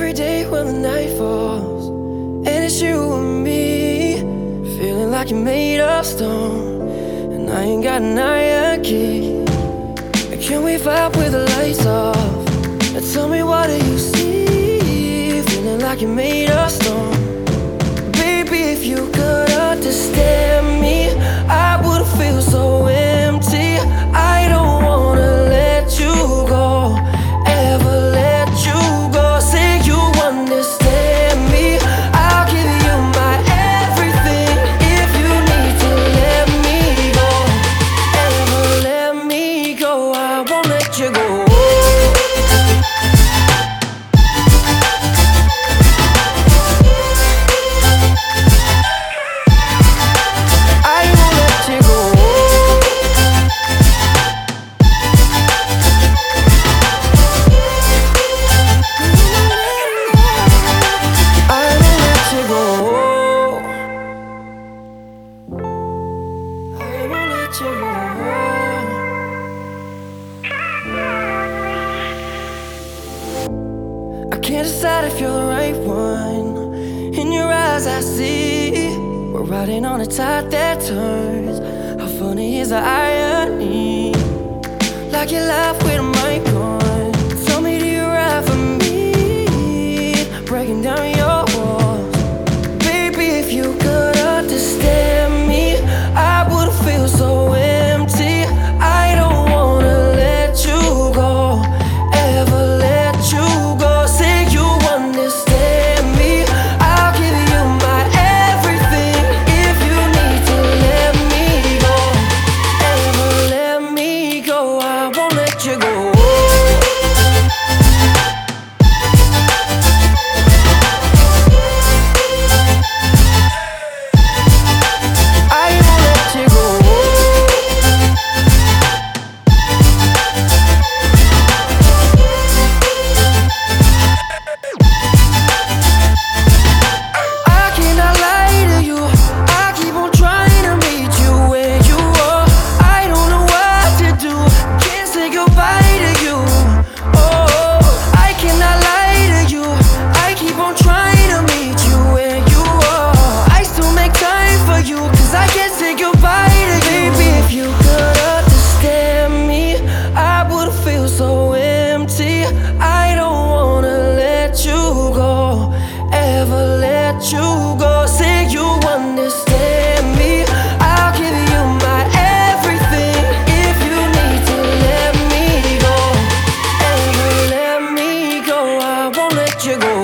Every day when the night falls, and it's you and me, feeling like you're made of stone, and I ain't got an iron key. Can we vibe with the lights off? And tell me what do you see? Feeling like you're made of can't decide if you're the right one. In your eyes, I see we're riding on a tide that turns. How funny is the irony? Like you laugh with a mic on. Tell me, do you ride for me? Breaking down your you go.